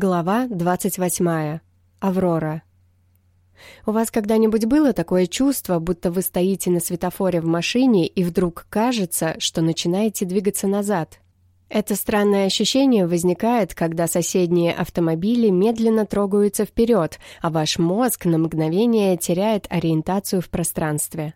Глава 28. Аврора. У вас когда-нибудь было такое чувство, будто вы стоите на светофоре в машине и вдруг кажется, что начинаете двигаться назад? Это странное ощущение возникает, когда соседние автомобили медленно трогаются вперед, а ваш мозг на мгновение теряет ориентацию в пространстве.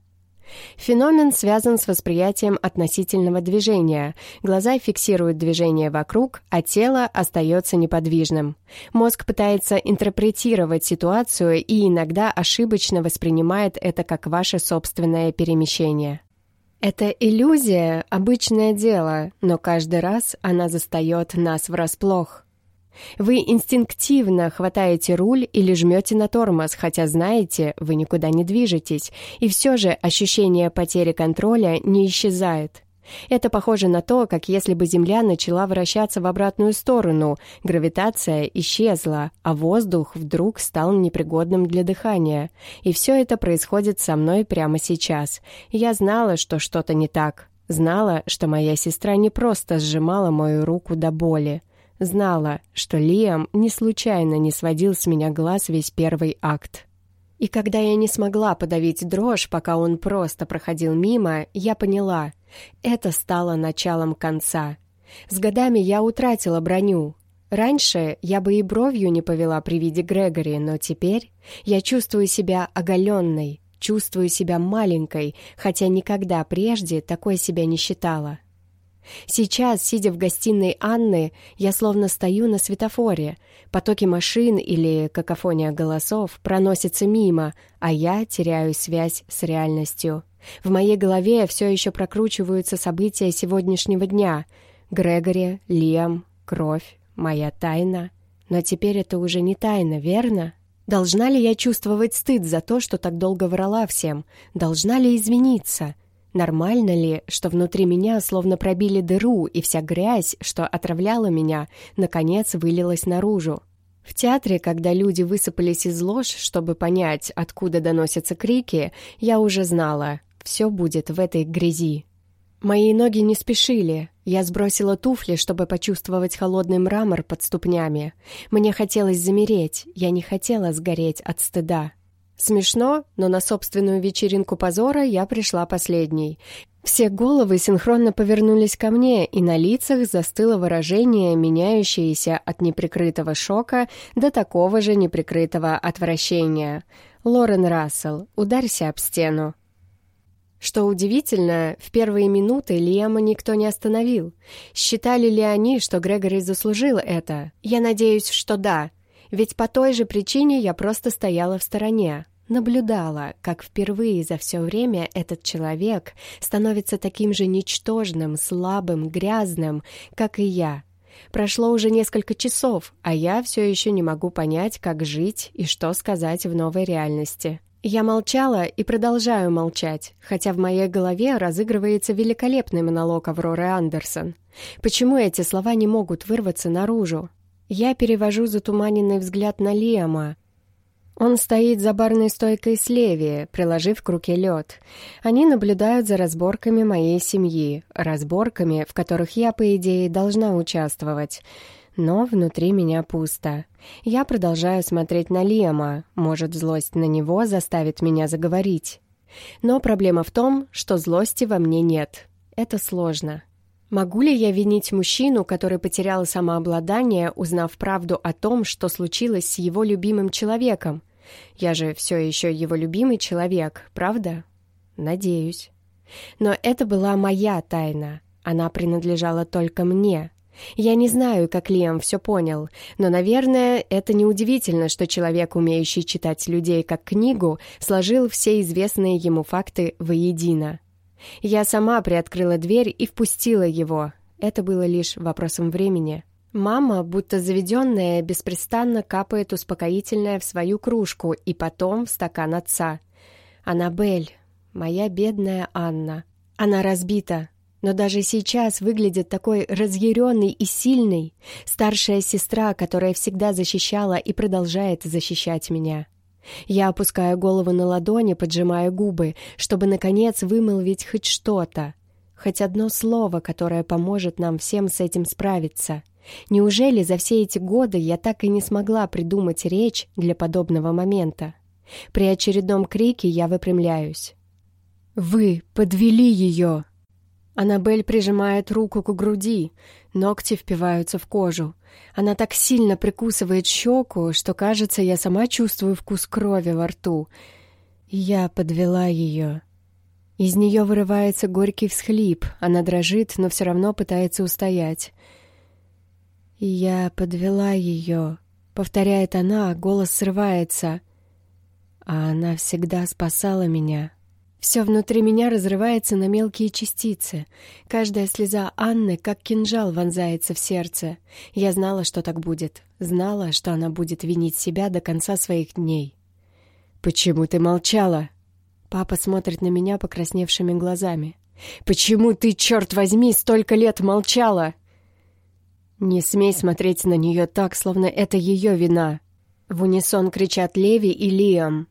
Феномен связан с восприятием относительного движения. Глаза фиксируют движение вокруг, а тело остается неподвижным. Мозг пытается интерпретировать ситуацию и иногда ошибочно воспринимает это как ваше собственное перемещение. Это иллюзия — обычное дело, но каждый раз она застает нас врасплох. Вы инстинктивно хватаете руль или жмете на тормоз, хотя знаете, вы никуда не движетесь, и все же ощущение потери контроля не исчезает. Это похоже на то, как если бы Земля начала вращаться в обратную сторону, гравитация исчезла, а воздух вдруг стал непригодным для дыхания. И все это происходит со мной прямо сейчас. Я знала, что что-то не так. Знала, что моя сестра не просто сжимала мою руку до боли. Знала, что Лиам не случайно не сводил с меня глаз весь первый акт. И когда я не смогла подавить дрожь, пока он просто проходил мимо, я поняла — это стало началом конца. С годами я утратила броню. Раньше я бы и бровью не повела при виде Грегори, но теперь я чувствую себя оголенной, чувствую себя маленькой, хотя никогда прежде такой себя не считала. Сейчас, сидя в гостиной Анны, я словно стою на светофоре. Потоки машин или какофония голосов проносятся мимо, а я теряю связь с реальностью. В моей голове все еще прокручиваются события сегодняшнего дня. Грегори, Лиам, кровь, моя тайна. Но теперь это уже не тайна, верно? Должна ли я чувствовать стыд за то, что так долго врала всем? Должна ли извиниться? Нормально ли, что внутри меня словно пробили дыру, и вся грязь, что отравляла меня, наконец вылилась наружу? В театре, когда люди высыпались из лож, чтобы понять, откуда доносятся крики, я уже знала, все будет в этой грязи. Мои ноги не спешили. Я сбросила туфли, чтобы почувствовать холодный мрамор под ступнями. Мне хотелось замереть, я не хотела сгореть от стыда. Смешно, но на собственную вечеринку позора я пришла последней. Все головы синхронно повернулись ко мне, и на лицах застыло выражение, меняющееся от неприкрытого шока до такого же неприкрытого отвращения. «Лорен Рассел, ударься об стену». Что удивительно, в первые минуты Лиама никто не остановил. Считали ли они, что Грегори заслужил это? Я надеюсь, что да. Ведь по той же причине я просто стояла в стороне наблюдала, как впервые за все время этот человек становится таким же ничтожным, слабым, грязным, как и я. Прошло уже несколько часов, а я все еще не могу понять, как жить и что сказать в новой реальности. Я молчала и продолжаю молчать, хотя в моей голове разыгрывается великолепный монолог Авроры Андерсон. Почему эти слова не могут вырваться наружу? Я перевожу затуманенный взгляд на Лиама, он стоит за барной стойкой с Леви, приложив к руке лед. Они наблюдают за разборками моей семьи, разборками, в которых я, по идее, должна участвовать. Но внутри меня пусто. Я продолжаю смотреть на Лема, может, злость на него заставит меня заговорить. Но проблема в том, что злости во мне нет. Это сложно. Могу ли я винить мужчину, который потерял самообладание, узнав правду о том, что случилось с его любимым человеком? Я же все еще его любимый человек, правда? Надеюсь. Но это была моя тайна. Она принадлежала только мне. Я не знаю, как Лиам все понял, но, наверное, это неудивительно, что человек, умеющий читать людей как книгу, сложил все известные ему факты воедино. Я сама приоткрыла дверь и впустила его. Это было лишь вопросом времени. Мама, будто заведенная, беспрестанно капает успокоительное в свою кружку и потом в стакан отца. «Аннабель, моя бедная Анна. Она разбита, но даже сейчас выглядит такой разъяренной и сильной. Старшая сестра, которая всегда защищала и продолжает защищать меня. Я опускаю голову на ладони, поджимая губы, чтобы, наконец, вымолвить хоть что-то. Хоть одно слово, которое поможет нам всем с этим справиться. Неужели за все эти годы я так и не смогла придумать речь для подобного момента? При очередном крике я выпрямляюсь. «Вы подвели ее!» Аннабель прижимает руку к груди, ногти впиваются в кожу. Она так сильно прикусывает щеку, что, кажется, я сама чувствую вкус крови во рту. Я подвела ее. Из нее вырывается горький всхлип. Она дрожит, но все равно пытается устоять. «Я подвела ее», — повторяет она, голос срывается. «А она всегда спасала меня». Все внутри меня разрывается на мелкие частицы. Каждая слеза Анны, как кинжал, вонзается в сердце. Я знала, что так будет. Знала, что она будет винить себя до конца своих дней. «Почему ты молчала?» Папа смотрит на меня покрасневшими глазами. «Почему ты, черт возьми, столько лет молчала?» «Не смей смотреть на нее так, словно это ее вина!» В унисон кричат Леви и Лиам.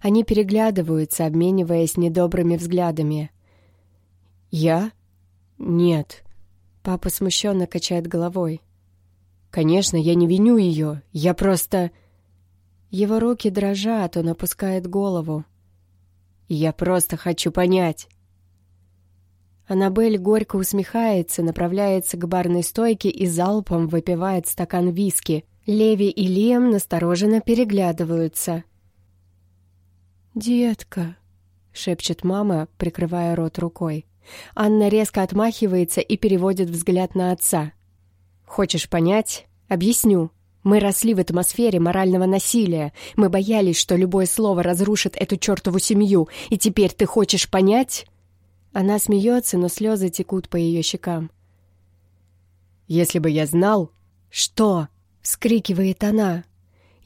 Они переглядываются, обмениваясь недобрыми взглядами. «Я? Нет». Папа смущенно качает головой. «Конечно, я не виню ее. Я просто...» Его руки дрожат, он опускает голову. «Я просто хочу понять». Аннабель горько усмехается, направляется к барной стойке и залпом выпивает стакан виски. Леви и Лиам настороженно переглядываются. «Детка», — шепчет мама, прикрывая рот рукой. Анна резко отмахивается и переводит взгляд на отца. «Хочешь понять? Объясню. Мы росли в атмосфере морального насилия. Мы боялись, что любое слово разрушит эту чертову семью. И теперь ты хочешь понять?» Она смеется, но слезы текут по ее щекам. «Если бы я знал...» «Что?» — вскрикивает она.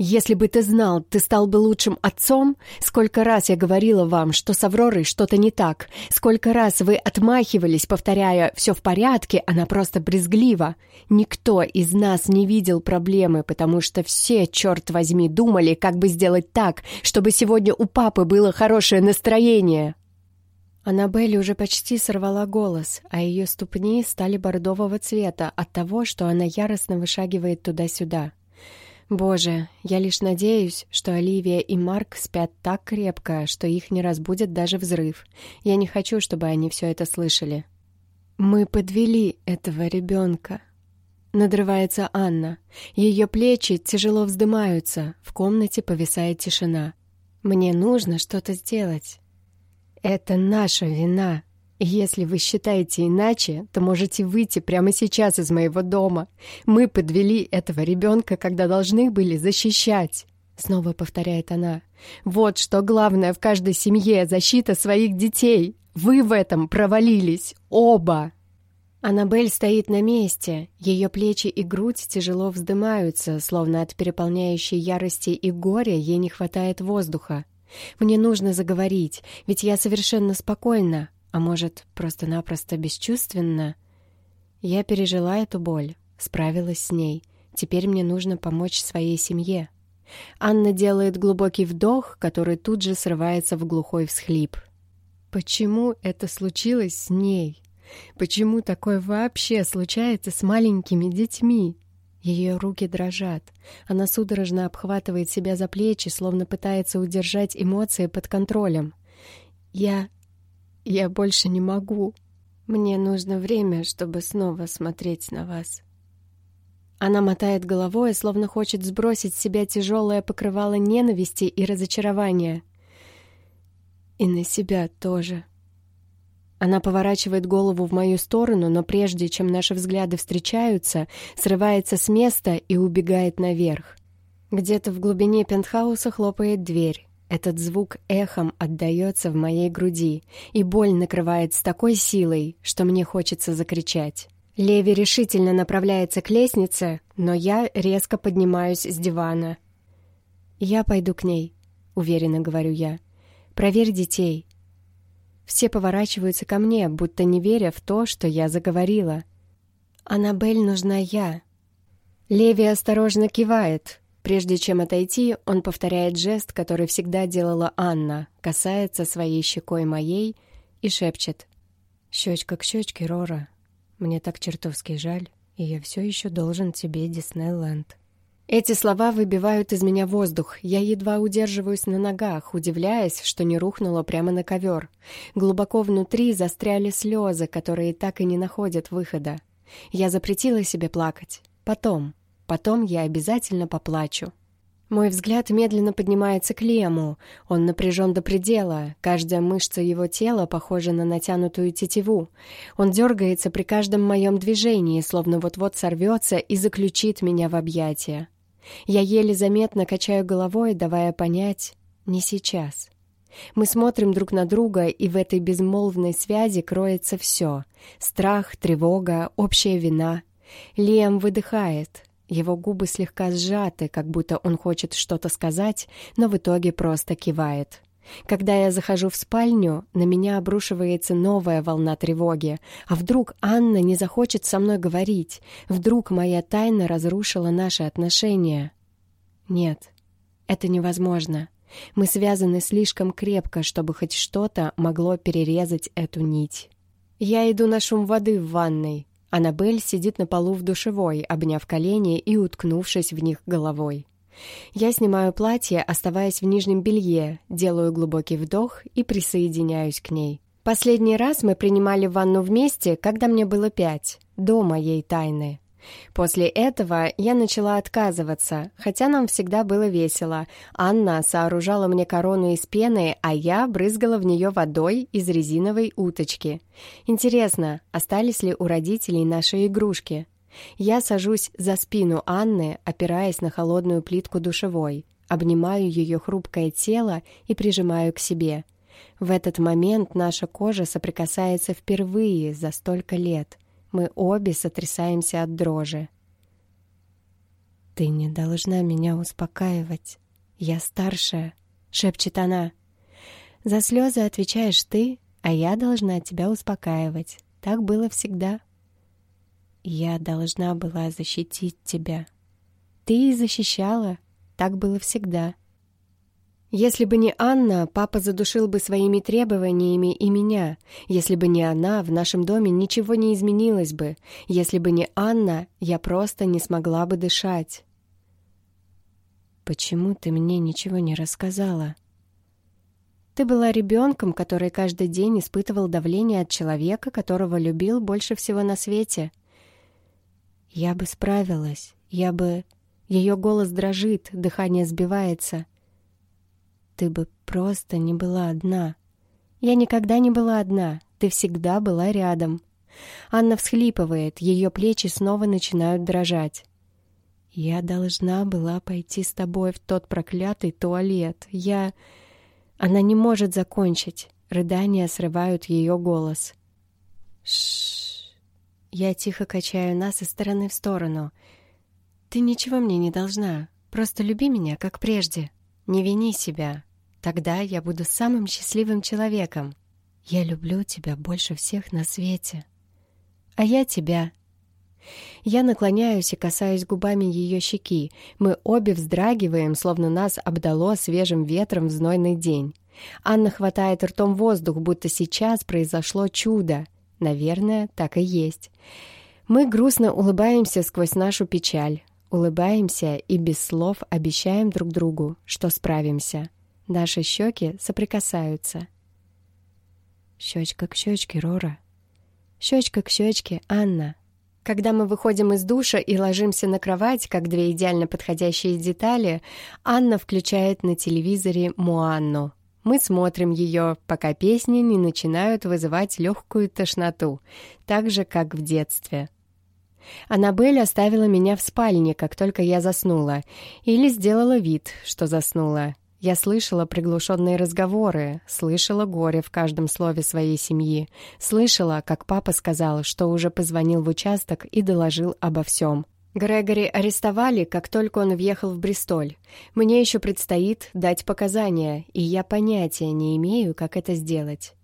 Если бы ты знал, ты стал бы лучшим отцом? Сколько раз я говорила вам, что с Авророй что-то не так. Сколько раз вы отмахивались, повторяя «все в порядке», она просто брезглива. Никто из нас не видел проблемы, потому что все, черт возьми, думали, как бы сделать так, чтобы сегодня у папы было хорошее настроение. Аннабель уже почти сорвала голос, а ее ступни стали бордового цвета от того, что она яростно вышагивает туда-сюда. Боже, я лишь надеюсь, что Оливия и Марк спят так крепко, что их не разбудит даже взрыв. Я не хочу, чтобы они все это слышали. Мы подвели этого ребенка. Надрывается Анна. Ее плечи тяжело вздымаются. В комнате повисает тишина. Мне нужно что-то сделать. Это наша вина. «Если вы считаете иначе, то можете выйти прямо сейчас из моего дома. Мы подвели этого ребенка, когда должны были защищать». Снова повторяет она. «Вот что главное в каждой семье — защита своих детей. Вы в этом провалились. Оба!» Аннабель стоит на месте. Ее плечи и грудь тяжело вздымаются, словно от переполняющей ярости и горя ей не хватает воздуха. «Мне нужно заговорить, ведь я совершенно спокойна, а может, просто-напросто бесчувственно? Я пережила эту боль, справилась с ней. Теперь мне нужно помочь своей семье. Анна делает глубокий вдох, который тут же срывается в глухой всхлип. Почему это случилось с ней? Почему такое вообще случается с маленькими детьми? Ее руки дрожат. Она судорожно обхватывает себя за плечи, словно пытается удержать эмоции под контролем. Я я больше не могу. Мне нужно время, чтобы снова смотреть на вас. Она мотает головой, словно хочет сбросить с себя тяжелое покрывало ненависти и разочарования. И на себя тоже. Она поворачивает голову в мою сторону, но прежде чем наши взгляды встречаются, срывается с места и убегает наверх. Где-то в глубине пентхауса хлопает дверь. Этот звук эхом отдается в моей груди, и боль накрывает с такой силой, что мне хочется закричать. Леви решительно направляется к лестнице, но я резко поднимаюсь с дивана. «Я пойду к ней», — уверенно говорю я. «Проверь детей». Все поворачиваются ко мне, будто не веря в то, что я заговорила. «Аннабель нужна я». Леви осторожно кивает, Прежде чем отойти, он повторяет жест, который всегда делала Анна, касается своей щекой моей и шепчет. «Щечка к щечке, Рора. Мне так чертовски жаль. и я все еще должен тебе Диснейленд. Эти слова выбивают из меня воздух. Я едва удерживаюсь на ногах, удивляясь, что не рухнула прямо на ковер. Глубоко внутри застряли слезы, которые так и не находят выхода. Я запретила себе плакать. Потом. Потом я обязательно поплачу. Мой взгляд медленно поднимается к Лему. Он напряжен до предела. Каждая мышца его тела похожа на натянутую тетиву. Он дергается при каждом моем движении, словно вот-вот сорвется и заключит меня в объятия. Я еле заметно качаю головой, давая понять «не сейчас». Мы смотрим друг на друга, и в этой безмолвной связи кроется все — страх, тревога, общая вина. Лиам выдыхает. Его губы слегка сжаты, как будто он хочет что-то сказать, но в итоге просто кивает. Когда я захожу в спальню, на меня обрушивается новая волна тревоги. А вдруг Анна не захочет со мной говорить? Вдруг моя тайна разрушила наши отношения? Нет, это невозможно. Мы связаны слишком крепко, чтобы хоть что-то могло перерезать эту нить. Я иду на шум воды в ванной. Аннабель сидит на полу в душевой, обняв колени и уткнувшись в них головой. Я снимаю платье, оставаясь в нижнем белье, делаю глубокий вдох и присоединяюсь к ней. Последний раз мы принимали ванну вместе, когда мне было пять, до моей тайны. После этого я начала отказываться, хотя нам всегда было весело. Анна сооружала мне корону из пены, а я брызгала в нее водой из резиновой уточки. Интересно, остались ли у родителей наши игрушки? Я сажусь за спину Анны, опираясь на холодную плитку душевой, обнимаю ее хрупкое тело и прижимаю к себе. В этот момент наша кожа соприкасается впервые за столько лет. Мы обе сотрясаемся от дрожи. «Ты не должна меня успокаивать. Я старшая», — шепчет она. «За слезы отвечаешь ты, а я должна тебя успокаивать. Так было всегда». Я должна была защитить тебя. Ты и защищала. Так было всегда. Если бы не Анна, папа задушил бы своими требованиями и меня. Если бы не она, в нашем доме ничего не изменилось бы. Если бы не Анна, я просто не смогла бы дышать. Почему ты мне ничего не рассказала? Ты была ребенком, который каждый день испытывал давление от человека, которого любил больше всего на свете. Я бы справилась, я бы... Ее голос дрожит, дыхание сбивается. Ты бы просто не была одна. Я никогда не была одна, ты всегда была рядом. Анна всхлипывает, ее плечи снова начинают дрожать. Я должна была пойти с тобой в тот проклятый туалет. Я... Она не может закончить. Рыдания срывают ее голос. Шш. Я тихо качаю нас из стороны в сторону. «Ты ничего мне не должна. Просто люби меня, как прежде. Не вини себя. Тогда я буду самым счастливым человеком. Я люблю тебя больше всех на свете. А я тебя». Я наклоняюсь и касаюсь губами ее щеки. Мы обе вздрагиваем, словно нас обдало свежим ветром в знойный день. Анна хватает ртом воздух, будто сейчас произошло чудо. Наверное, так и есть. Мы грустно улыбаемся сквозь нашу печаль. Улыбаемся и без слов обещаем друг другу, что справимся. Наши щеки соприкасаются. Щечка к щечке, Рора. Щечка к щечке, Анна. Когда мы выходим из душа и ложимся на кровать, как две идеально подходящие детали, Анна включает на телевизоре Муанну. Мы смотрим ее, пока песни не начинают вызывать легкую тошноту, так же, как в детстве. Аннабель оставила меня в спальне, как только я заснула, или сделала вид, что заснула. Я слышала приглушенные разговоры, слышала горе в каждом слове своей семьи, слышала, как папа сказал, что уже позвонил в участок и доложил обо всем. Грегори арестовали, как только он въехал в Бристоль. Мне еще предстоит дать показания, и я понятия не имею, как это сделать.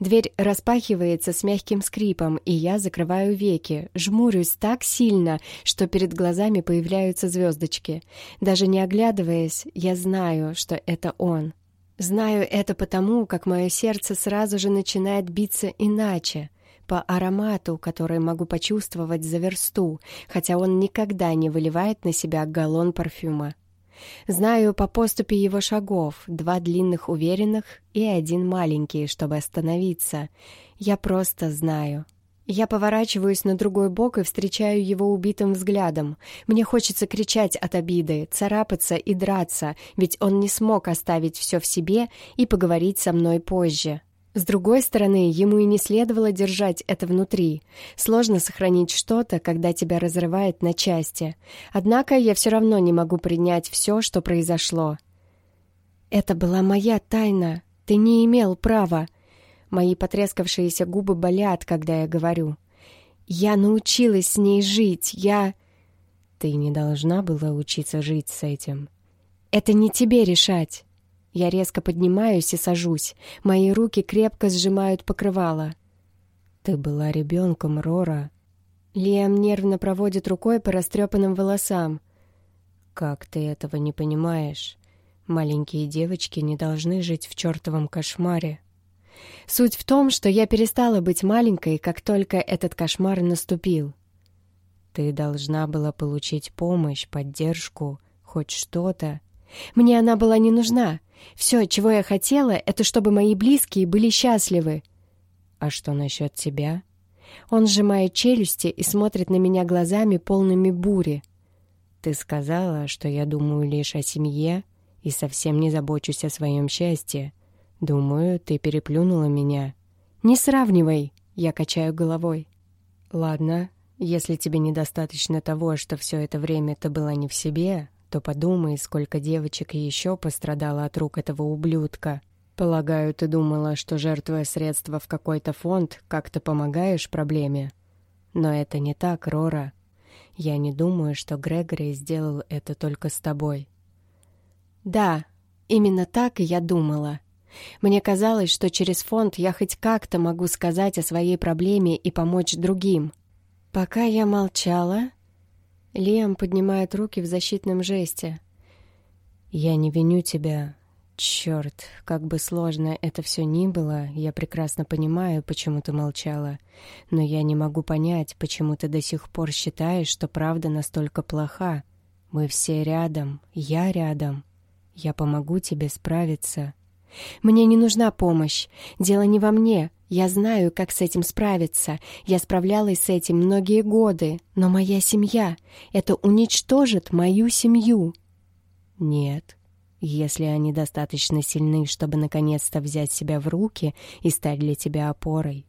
Дверь распахивается с мягким скрипом, и я закрываю веки, жмурюсь так сильно, что перед глазами появляются звездочки. Даже не оглядываясь, я знаю, что это он. Знаю это потому, как мое сердце сразу же начинает биться иначе — по аромату, который могу почувствовать за версту, хотя он никогда не выливает на себя галлон парфюма. Знаю по поступе его шагов, два длинных уверенных и один маленький, чтобы остановиться. Я просто знаю. Я поворачиваюсь на другой бок и встречаю его убитым взглядом. Мне хочется кричать от обиды, царапаться и драться, ведь он не смог оставить все в себе и поговорить со мной позже. С другой стороны, ему и не следовало держать это внутри. Сложно сохранить что-то, когда тебя разрывает на части. Однако я все равно не могу принять все, что произошло. «Это была моя тайна. Ты не имел права», Мои потрескавшиеся губы болят, когда я говорю. «Я научилась с ней жить, я...» «Ты не должна была учиться жить с этим». «Это не тебе решать». Я резко поднимаюсь и сажусь. Мои руки крепко сжимают покрывало. «Ты была ребенком, Рора». Лиам нервно проводит рукой по растрепанным волосам. «Как ты этого не понимаешь? Маленькие девочки не должны жить в чертовом кошмаре». Суть в том, что я перестала быть маленькой, как только этот кошмар наступил. Ты должна была получить помощь, поддержку, хоть что-то. Мне она была не нужна. Все, чего я хотела, это чтобы мои близкие были счастливы. А что насчет тебя? Он сжимает челюсти и смотрит на меня глазами, полными бури. Ты сказала, что я думаю лишь о семье и совсем не забочусь о своем счастье. «Думаю, ты переплюнула меня». «Не сравнивай!» — я качаю головой. «Ладно, если тебе недостаточно того, что все это время ты была не в себе, то подумай, сколько девочек еще пострадало от рук этого ублюдка. Полагаю, ты думала, что, жертвуя средства в какой-то фонд, как-то помогаешь проблеме? Но это не так, Рора. Я не думаю, что Грегори сделал это только с тобой». «Да, именно так я думала», мне казалось, что через фонд я хоть как-то могу сказать о своей проблеме и помочь другим. Пока я молчала, Лиам поднимает руки в защитном жесте. «Я не виню тебя. Черт, как бы сложно это все ни было, я прекрасно понимаю, почему ты молчала. Но я не могу понять, почему ты до сих пор считаешь, что правда настолько плоха. Мы все рядом, я рядом. Я помогу тебе справиться». Мне не нужна помощь. Дело не во мне. Я знаю, как с этим справиться. Я справлялась с этим многие годы. Но моя семья — это уничтожит мою семью. Нет. Если они достаточно сильны, чтобы наконец-то взять себя в руки и стать для тебя опорой,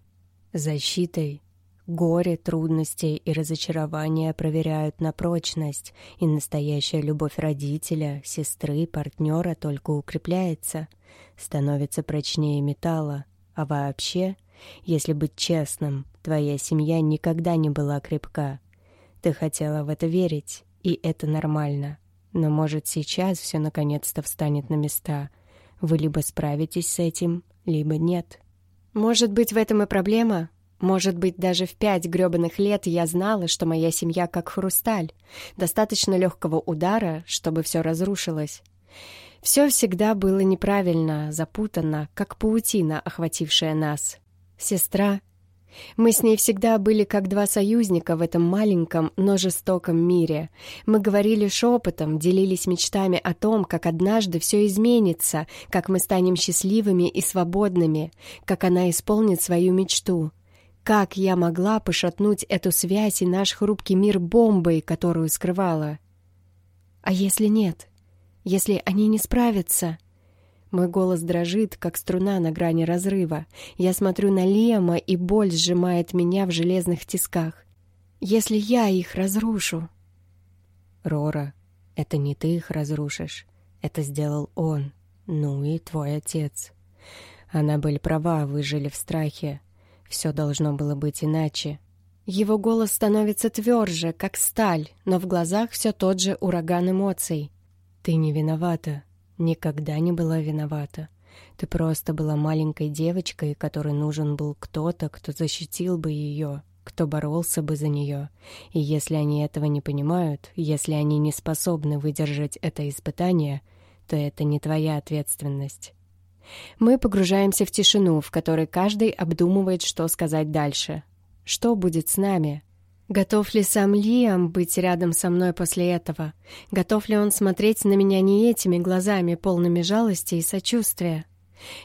защитой, Горе, трудности и разочарования проверяют на прочность, и настоящая любовь родителя, сестры, партнера только укрепляется, становится прочнее металла. А вообще, если быть честным, твоя семья никогда не была крепка. Ты хотела в это верить, и это нормально. Но, может, сейчас все наконец-то встанет на места. Вы либо справитесь с этим, либо нет. Может быть, в этом и проблема? Может быть, даже в пять грёбаных лет я знала, что моя семья как хрусталь. Достаточно легкого удара, чтобы все разрушилось. Все всегда было неправильно, запутанно, как паутина, охватившая нас. Сестра. Мы с ней всегда были как два союзника в этом маленьком, но жестоком мире. Мы говорили шепотом, делились мечтами о том, как однажды все изменится, как мы станем счастливыми и свободными, как она исполнит свою мечту. Как я могла пошатнуть эту связь и наш хрупкий мир бомбой, которую скрывала? А если нет? Если они не справятся? Мой голос дрожит, как струна на грани разрыва. Я смотрю на Лема, и боль сжимает меня в железных тисках. Если я их разрушу... Рора, это не ты их разрушишь. Это сделал он. Ну и твой отец. Она были права, вы жили в страхе. Все должно было быть иначе. Его голос становится тверже, как сталь, но в глазах все тот же ураган эмоций. «Ты не виновата. Никогда не была виновата. Ты просто была маленькой девочкой, которой нужен был кто-то, кто защитил бы ее, кто боролся бы за нее. И если они этого не понимают, если они не способны выдержать это испытание, то это не твоя ответственность. Мы погружаемся в тишину, в которой каждый обдумывает, что сказать дальше. Что будет с нами? Готов ли сам Лиам быть рядом со мной после этого? Готов ли он смотреть на меня не этими глазами, полными жалости и сочувствия?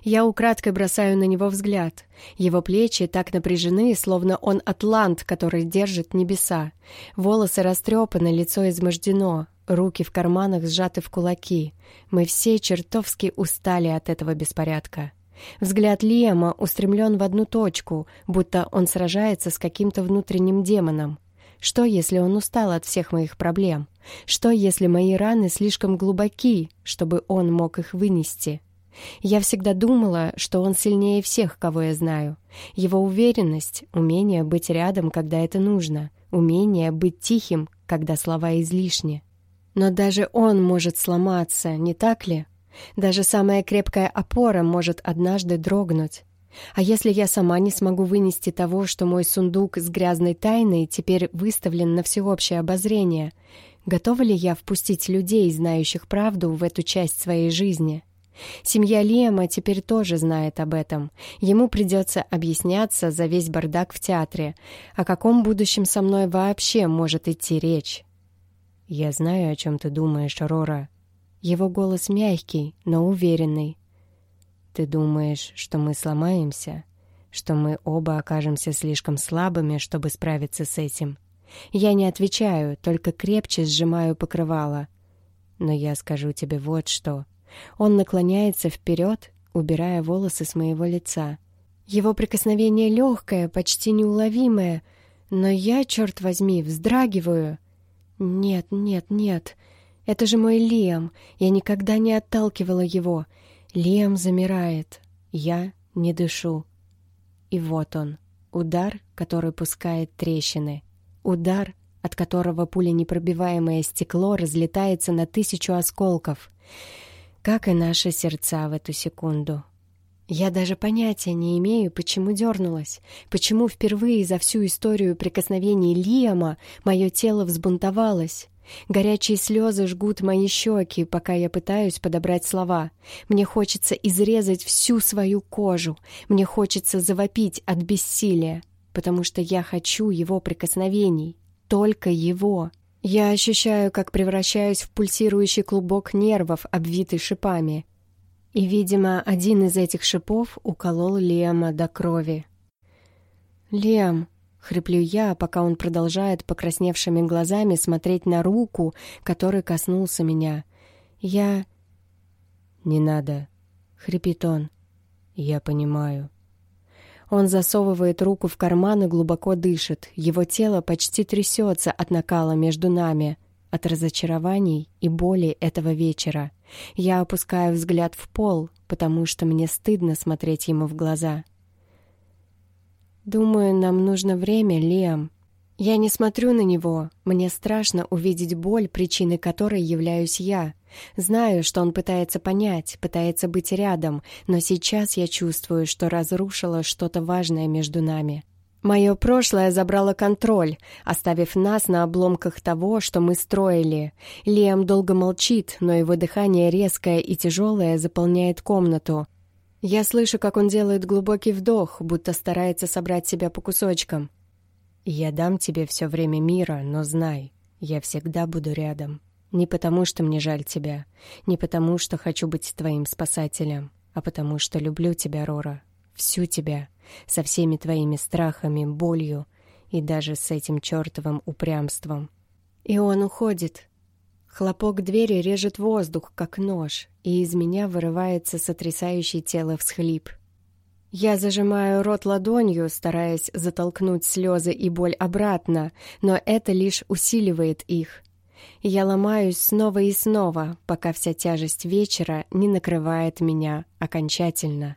Я украдкой бросаю на него взгляд. Его плечи так напряжены, словно он атлант, который держит небеса. Волосы растрепаны, лицо измождено, руки в карманах сжаты в кулаки. Мы все чертовски устали от этого беспорядка. Взгляд Лиама устремлен в одну точку, будто он сражается с каким-то внутренним демоном. Что, если он устал от всех моих проблем? Что, если мои раны слишком глубоки, чтобы он мог их вынести? Я всегда думала, что он сильнее всех, кого я знаю. Его уверенность, умение быть рядом, когда это нужно, умение быть тихим, когда слова излишни. Но даже он может сломаться, не так ли? Даже самая крепкая опора может однажды дрогнуть. А если я сама не смогу вынести того, что мой сундук с грязной тайной теперь выставлен на всеобщее обозрение, готова ли я впустить людей, знающих правду, в эту часть своей жизни? Семья Лиама теперь тоже знает об этом. Ему придется объясняться за весь бардак в театре. О каком будущем со мной вообще может идти речь? «Я знаю, о чем ты думаешь, Рора», его голос мягкий, но уверенный. «Ты думаешь, что мы сломаемся? Что мы оба окажемся слишком слабыми, чтобы справиться с этим?» Я не отвечаю, только крепче сжимаю покрывало. Но я скажу тебе вот что. Он наклоняется вперед, убирая волосы с моего лица. Его прикосновение легкое, почти неуловимое, но я, черт возьми, вздрагиваю. Нет, нет, нет. Это же мой Лиам. Я никогда не отталкивала его. Лиам замирает. Я не дышу. И вот он. Удар, который пускает трещины. Удар, от которого пуленепробиваемое стекло разлетается на тысячу осколков. Как и наши сердца в эту секунду. Я даже понятия не имею, почему дернулась, почему впервые за всю историю прикосновений Лиама мое тело взбунтовалось. Горячие слезы жгут мои щеки, пока я пытаюсь подобрать слова. Мне хочется изрезать всю свою кожу. Мне хочется завопить от бессилия, потому что я хочу его прикосновений. Только его. Я ощущаю, как превращаюсь в пульсирующий клубок нервов, обвитый шипами. И, видимо, один из этих шипов уколол Лиама до крови. «Лиам», Хриплю я, пока он продолжает покрасневшими глазами смотреть на руку, который коснулся меня. Я... «Не надо», — хрипит он. «Я понимаю». Он засовывает руку в карман и глубоко дышит. Его тело почти трясется от накала между нами, от разочарований и боли этого вечера. Я опускаю взгляд в пол, потому что мне стыдно смотреть ему в глаза. «Думаю, нам нужно время, Лиам. Я не смотрю на него. Мне страшно увидеть боль, причиной которой являюсь я. Знаю, что он пытается понять, пытается быть рядом, но сейчас я чувствую, что разрушило что-то важное между нами». Мое прошлое забрало контроль, оставив нас на обломках того, что мы строили. Лиам долго молчит, но его дыхание резкое и тяжелое заполняет комнату. Я слышу, как он делает глубокий вдох, будто старается собрать себя по кусочкам. «Я дам тебе все время мира, но знай, я всегда буду рядом. Не потому, что мне жаль тебя, не потому, что хочу быть твоим спасателем, а потому, что люблю тебя, Рора, всю тебя, со всеми твоими страхами, болью и даже с этим чертовым упрямством». И он уходит, Хлопок двери режет воздух, как нож, и из меня вырывается сотрясающий тело всхлип. Я зажимаю рот ладонью, стараясь затолкнуть слезы и боль обратно, но это лишь усиливает их. Я ломаюсь снова и снова, пока вся тяжесть вечера не накрывает меня окончательно.